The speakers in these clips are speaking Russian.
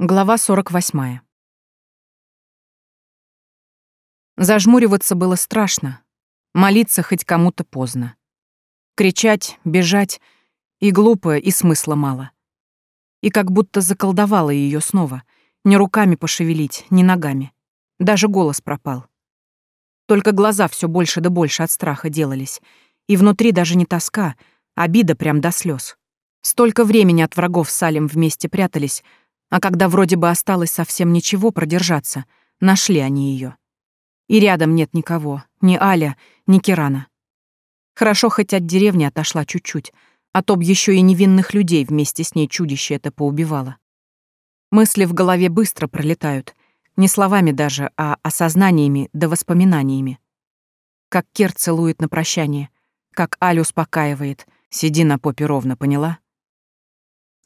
Глава 48. Зажмуриваться было страшно, молиться хоть кому-то поздно. Кричать, бежать и глупо, и смысла мало. И как будто заколдовала ее снова, ни руками пошевелить, ни ногами. Даже голос пропал. Только глаза все больше да больше от страха делались, и внутри даже не тоска, обида прям до слез. Столько времени от врагов с Салем вместе прятались, а когда вроде бы осталось совсем ничего продержаться, нашли они ее. И рядом нет никого, ни Аля, ни Кирана. Хорошо, хоть от деревни отошла чуть-чуть, а то б еще и невинных людей вместе с ней чудище это поубивало. Мысли в голове быстро пролетают, не словами даже, а осознаниями да воспоминаниями. Как Кир целует на прощание, как Аль успокаивает, сиди на попе ровно, поняла?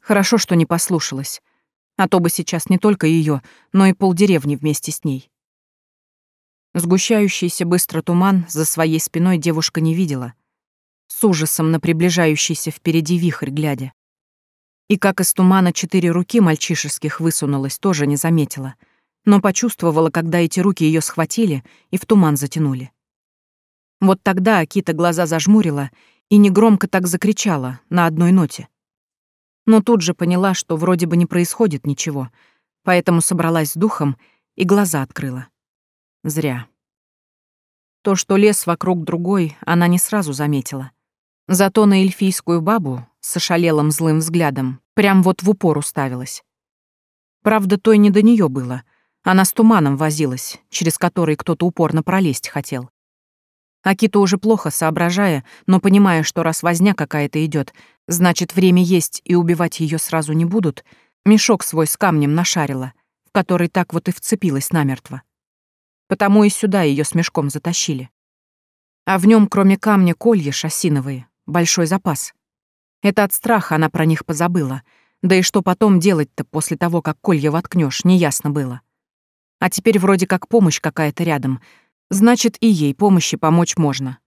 Хорошо, что не послушалась, а то бы сейчас не только ее, но и полдеревни вместе с ней. Сгущающийся быстро туман за своей спиной девушка не видела, с ужасом на приближающийся впереди вихрь глядя. И как из тумана четыре руки мальчишеских высунулась, тоже не заметила, но почувствовала, когда эти руки ее схватили и в туман затянули. Вот тогда Акита глаза зажмурила и негромко так закричала на одной ноте но тут же поняла, что вроде бы не происходит ничего, поэтому собралась с духом и глаза открыла. Зря. То, что лес вокруг другой, она не сразу заметила. Зато на эльфийскую бабу с ошалелым злым взглядом прям вот в упор уставилась. Правда, той не до нее было. Она с туманом возилась, через который кто-то упорно пролезть хотел. Акита уже плохо соображая, но понимая, что раз возня какая-то идет, значит, время есть и убивать ее сразу не будут, мешок свой с камнем нашарила, в который так вот и вцепилась намертво. Потому и сюда ее с мешком затащили. А в нем, кроме камня, колья шассиновые, большой запас. Это от страха она про них позабыла. Да и что потом делать-то после того, как колья воткнешь, неясно было. А теперь вроде как помощь какая-то рядом — Значит, и ей помощи помочь можно.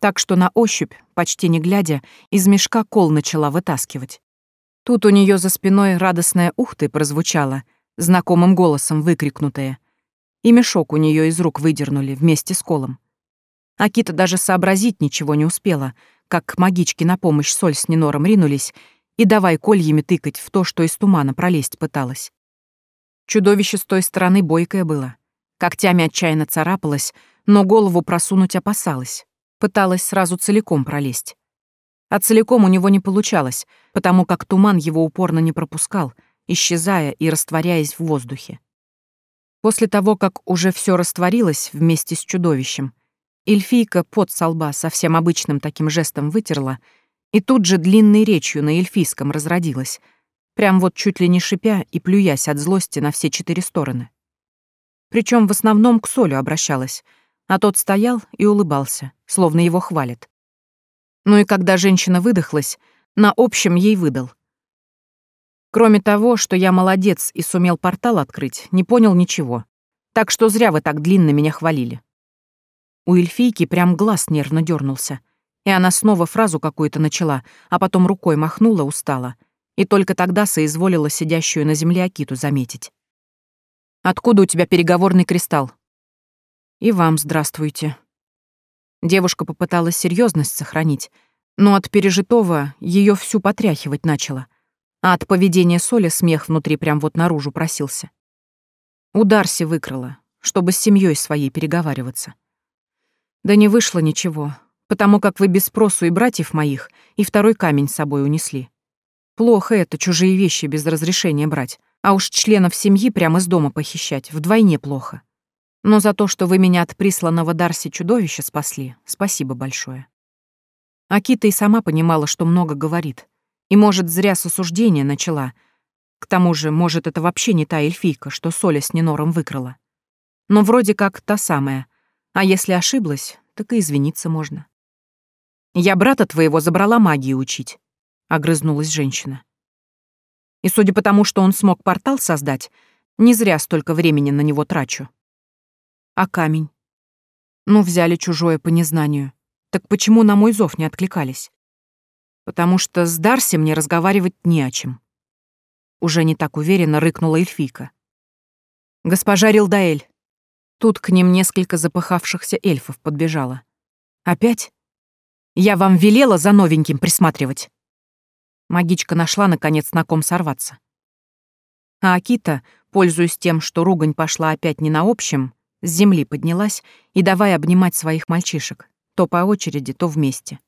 Так что на ощупь, почти не глядя, из мешка кол начала вытаскивать. Тут у нее за спиной радостная ухты прозвучала, знакомым голосом выкрикнутая. И мешок у нее из рук выдернули вместе с колом. Акита даже сообразить ничего не успела, как к магичке на помощь соль с Нинором ринулись и давай кольями тыкать в то, что из тумана пролезть пыталась. Чудовище с той стороны бойкое было. Когтями отчаянно царапалась, но голову просунуть опасалась. Пыталась сразу целиком пролезть. А целиком у него не получалось, потому как туман его упорно не пропускал, исчезая и растворяясь в воздухе. После того, как уже все растворилось вместе с чудовищем, эльфийка под со лба совсем обычным таким жестом вытерла и тут же длинной речью на эльфийском разродилась, прям вот чуть ли не шипя и плюясь от злости на все четыре стороны. Причем в основном к Солю обращалась, а тот стоял и улыбался, словно его хвалят. Ну и когда женщина выдохлась, на общем ей выдал. Кроме того, что я молодец и сумел портал открыть, не понял ничего. Так что зря вы так длинно меня хвалили. У эльфийки прям глаз нервно дернулся, и она снова фразу какую-то начала, а потом рукой махнула устала, и только тогда соизволила сидящую на земле Акиту заметить. Откуда у тебя переговорный кристалл?» «И вам здравствуйте». Девушка попыталась серьезность сохранить, но от пережитого ее всю потряхивать начала, а от поведения Соли смех внутри прям вот наружу просился. У Дарси выкрала, чтобы с семьей своей переговариваться. Да не вышло ничего, потому как вы без спросу и братьев моих, и второй камень с собой унесли. Плохо это чужие вещи без разрешения брать. А уж членов семьи прямо из дома похищать вдвойне плохо. Но за то, что вы меня от присланного Дарси чудовища спасли, спасибо большое. Акита и сама понимала, что много говорит. И, может, зря с осуждения начала. К тому же, может, это вообще не та эльфийка, что Соля с Нинором выкрала. Но вроде как та самая. А если ошиблась, так и извиниться можно. «Я брата твоего забрала магии учить», — огрызнулась женщина. И судя по тому, что он смог портал создать, не зря столько времени на него трачу. А камень? Ну, взяли чужое по незнанию. Так почему на мой зов не откликались? Потому что с Дарси мне разговаривать не о чем. уже не так уверенно рыкнула эльфийка. «Госпожа Рилдаэль!» Тут к ним несколько запыхавшихся эльфов подбежало. «Опять? Я вам велела за новеньким присматривать!» Магичка нашла, наконец, на ком сорваться. А Акита, пользуясь тем, что ругань пошла опять не на общем, с земли поднялась и давай обнимать своих мальчишек, то по очереди, то вместе.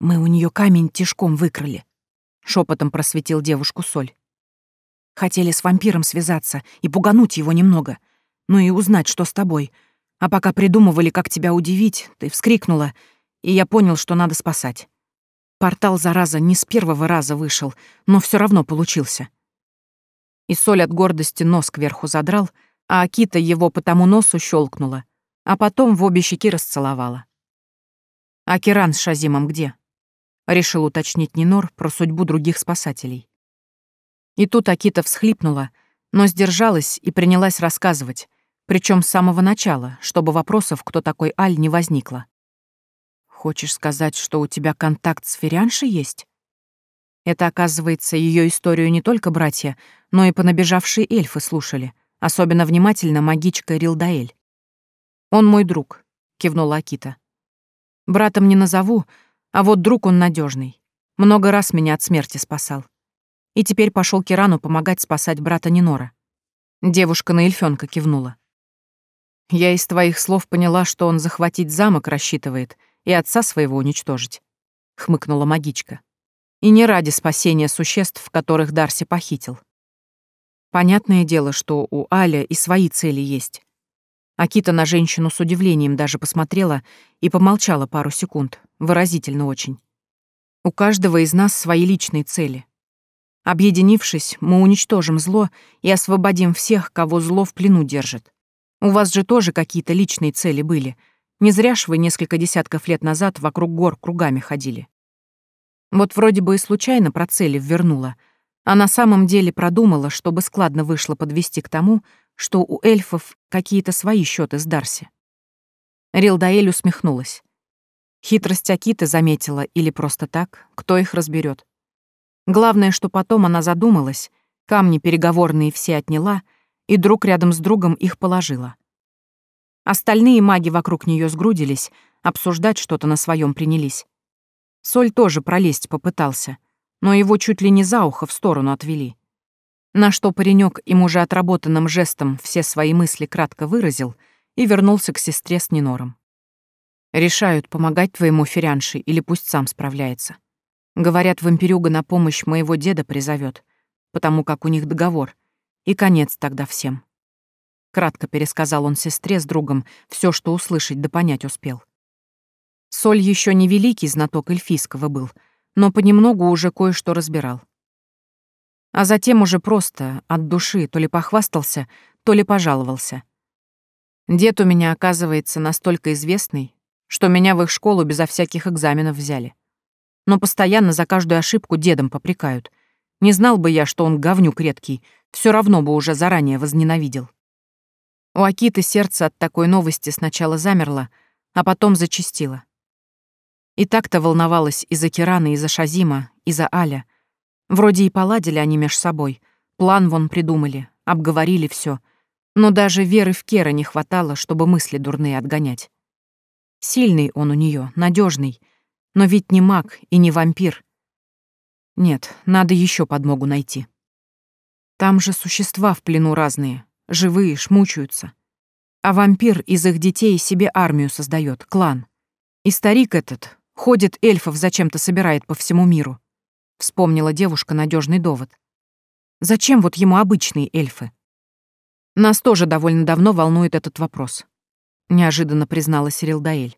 «Мы у нее камень тишком выкрали», — шепотом просветил девушку Соль. «Хотели с вампиром связаться и пугануть его немного, ну и узнать, что с тобой. А пока придумывали, как тебя удивить, ты вскрикнула, и я понял, что надо спасать. Портал, зараза, не с первого раза вышел, но все равно получился». И Соль от гордости нос кверху задрал, а Акита его по тому носу щелкнула, а потом в обе щеки расцеловала. «А с Шазимом где?» — решил уточнить Нинор про судьбу других спасателей. И тут Акита всхлипнула, но сдержалась и принялась рассказывать, причем с самого начала, чтобы вопросов, кто такой Аль, не возникло. «Хочешь сказать, что у тебя контакт с Феряншей есть?» Это, оказывается, ее историю не только братья, но и понабежавшие эльфы слушали, особенно внимательно магичка Рилдаэль. «Он мой друг», — кивнула Акита. «Братом не назову, а вот друг он надежный. Много раз меня от смерти спасал. И теперь пошел Кирану помогать спасать брата Нинора». Девушка на эльфёнка кивнула. «Я из твоих слов поняла, что он захватить замок рассчитывает и отца своего уничтожить», — хмыкнула магичка. И не ради спасения существ, которых Дарси похитил. Понятное дело, что у Аля и свои цели есть. Акита на женщину с удивлением даже посмотрела и помолчала пару секунд, выразительно очень. У каждого из нас свои личные цели. Объединившись, мы уничтожим зло и освободим всех, кого зло в плену держит. У вас же тоже какие-то личные цели были. Не зря ж вы несколько десятков лет назад вокруг гор кругами ходили. Вот вроде бы и случайно про цели ввернула, а на самом деле продумала, чтобы складно вышло подвести к тому, что у эльфов какие-то свои счеты с Дарси. Рилдаэль усмехнулась. Хитрость Акиты заметила или просто так, кто их разберет. Главное, что потом она задумалась, камни переговорные все отняла и друг рядом с другом их положила. Остальные маги вокруг нее сгрудились, обсуждать что-то на своем принялись. Соль тоже пролезть попытался, но его чуть ли не за ухо в сторону отвели. На что паренек им уже отработанным жестом все свои мысли кратко выразил и вернулся к сестре с Нинором. Решают, помогать твоему ферянше или пусть сам справляется. Говорят, вампирюга на помощь моего деда призовет, потому как у них договор, и конец тогда всем. Кратко пересказал он сестре с другом все, что услышать да понять успел. Соль еще не великий знаток эльфийского был, но понемногу уже кое-что разбирал. А затем уже просто, от души, то ли похвастался, то ли пожаловался. Дед у меня, оказывается, настолько известный, что меня в их школу безо всяких экзаменов взяли. Но постоянно за каждую ошибку дедом попрекают. Не знал бы я, что он говнюк редкий, все равно бы уже заранее возненавидел. У Акиты сердце от такой новости сначала замерло, а потом зачастило. И так-то волновалась и за Кирана, и за Шазима, и за Аля. Вроде и поладили они меж собой. План вон придумали, обговорили все. Но даже веры в Кера не хватало, чтобы мысли дурные отгонять. Сильный он у нее, надежный, но ведь не маг и не вампир. Нет, надо еще подмогу найти. Там же существа в плену разные, живые, шмучаются. А вампир из их детей себе армию создает, клан. И старик этот, Ходит, эльфов зачем-то собирает по всему миру. Вспомнила девушка надежный довод. Зачем вот ему обычные эльфы? Нас тоже довольно давно волнует этот вопрос. Неожиданно признала Сирилдаэль.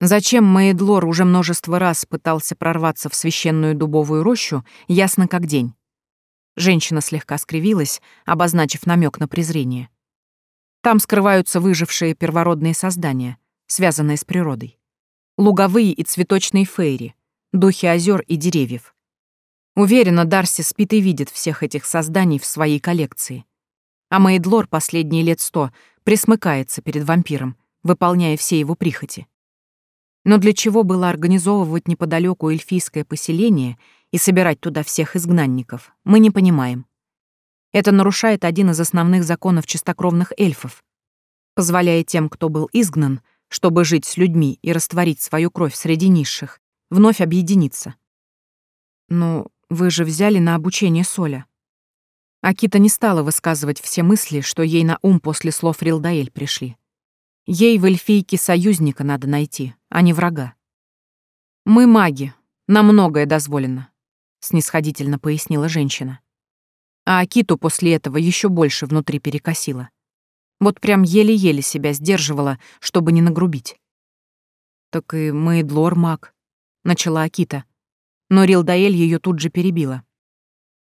Зачем Мейдлор уже множество раз пытался прорваться в священную дубовую рощу, ясно как день. Женщина слегка скривилась, обозначив намек на презрение. Там скрываются выжившие первородные создания, связанные с природой луговые и цветочные фейри, духи озер и деревьев. Уверена, Дарси спит и видит всех этих созданий в своей коллекции. А Мейдлор последние лет сто присмыкается перед вампиром, выполняя все его прихоти. Но для чего было организовывать неподалеку эльфийское поселение и собирать туда всех изгнанников, мы не понимаем. Это нарушает один из основных законов чистокровных эльфов, позволяя тем, кто был изгнан, чтобы жить с людьми и растворить свою кровь среди низших, вновь объединиться. Ну, вы же взяли на обучение Соля. Акита не стала высказывать все мысли, что ей на ум после слов Рилдаэль пришли. Ей в эльфийке союзника надо найти, а не врага. «Мы маги, нам многое дозволено», — снисходительно пояснила женщина. А Акиту после этого еще больше внутри перекосила. Вот прям еле-еле себя сдерживала, чтобы не нагрубить. «Так и Мэйдлор маг», — начала Акита. Но Рилдаэль ее тут же перебила.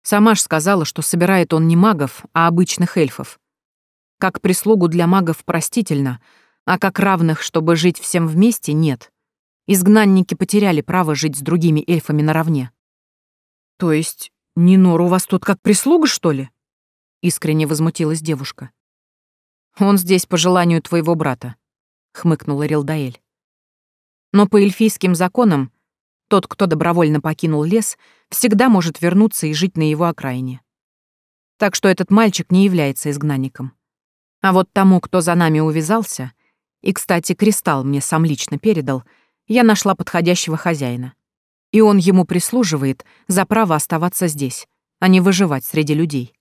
Сама ж сказала, что собирает он не магов, а обычных эльфов. Как прислугу для магов простительно, а как равных, чтобы жить всем вместе, нет. Изгнанники потеряли право жить с другими эльфами наравне. То есть, Нинор у вас тут как прислуга, что ли? Искренне возмутилась девушка. Он здесь по желанию твоего брата, хмыкнула Рилдаэль. Но по эльфийским законам тот, кто добровольно покинул лес, всегда может вернуться и жить на его окраине. Так что этот мальчик не является изгнанником. А вот тому, кто за нами увязался, и, кстати, кристалл мне сам лично передал, я нашла подходящего хозяина. И он ему прислуживает за право оставаться здесь, а не выживать среди людей.